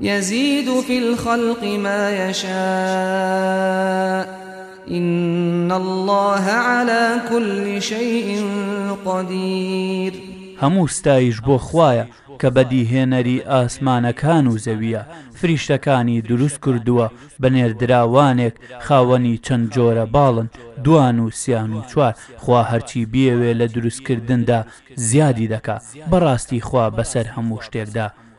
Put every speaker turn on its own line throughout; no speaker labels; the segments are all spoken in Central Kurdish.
یزید فی الخلق ما یشاء ان اللە علی کل شیء قدیر
هەموو ستایش بۆ خوایە کە بەدیهێنەری ئاسمانەکان و زەویە، فریشتەکانی دروست کردووە بە نێردراوانێک خاوەنی چەند جۆرە باڵن، دوان و سیان و چوار، خوا هەرچی بیەوێ لە دروست کردندا زیادی دەکا، بەڕاستی خوا بەسەر هەموو شتێکدا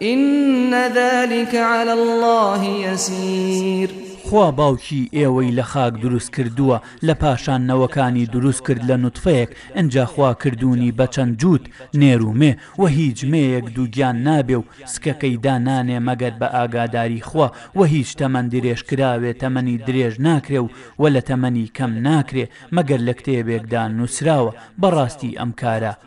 ان ذلک علی اللە یسیر.
خوا باوکی ئێوەی لە خاک دروست کردووە لە پاشان نەوەکانی دروست کرد لە نوتفەیەک ئنجا خوا کردوونی بە چەند جووت نێر و مێ وە هیچ مێیەک دووگیان نابێ و سکەکەی دا نانێ مەگەر بە ئاگاداری خوا وە هیچ تەمەن درێژ کراوێ تەمەنی درێژ ناکرێ و وە لە تەمەنی کەم ناکرێ مەگەر لە کتێبێک دا نووسراوە بەڕاستی ئەم کارە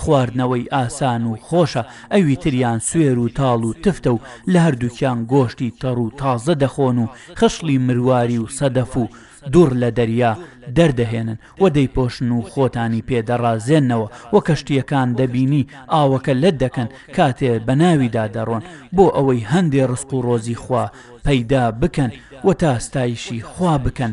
خواردنەوەی ئاسان و خۆشە، ئەوی تریان سوێر و تاڵ و تفتە و لە هەردووکیان گۆشتی تەڕ و تازە دەخۆن و خشڵی مرواری و سەدەف و دوڕ لە دەریا دەردەهێنن و دەیپۆشن و خۆتانی پێ دەڕازێننەوە و کەشتییەکان دەبینی ئاوەکە لەت دەکەن کاتێ بە ناویدا دەڕۆن بۆ ئەوەی هەندێ ڕزق و ڕۆزی خوا پەیدا بکەن و تا ستایشی خوا بکەن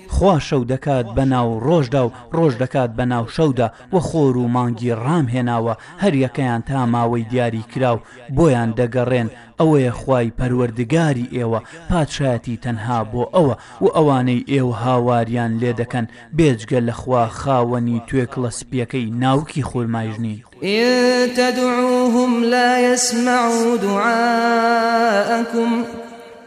خوا شەو دەکات بە ناو ڕۆژدا و ڕۆژ دەکات بە ناو شەودا، وە خۆر و مانگی ڕامهێناوە، هەریەکەیان تا ماوەی دیاریکراو بۆیان دەگەڕێن، ئەوەیە خوای پەروەردگاری ئێوە پادشایەتی تەنها بۆ ئەوە، وە ئەوانەی ئێوە هاواریان لێدەکەن بێجگە لە خوا خاوەنی توێکڵە سپیەکەی ناوکی
خورمایش نین. ان تدعوهم لا یسمعوا دعاءکم.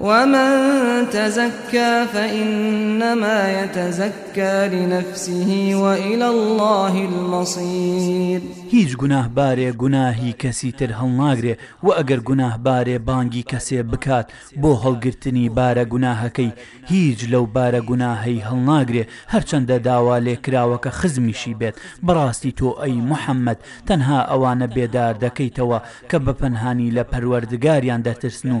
ومن تزکی فانما یتزکی لنفسه والی اللە المصیر.
هیچ گوناهبارێ گوناهی کەسی تر هەڵناگرێ وە ئەگەر گوناهبارێ بانگی کەسێ بکات بۆ هەڵگرتنی بارە گوناهەکەی هیچ لەو بارە گوناهەی هەڵناگرێ هەرچەندە داوا لێکراوەکە خزمیشی بێت بەڕاستی تۆ ئەی محمد تەنها ئەوانە بێدار دەکەیتەوە کە بەپەنهانی لە پەروەردگاریان دەترسن و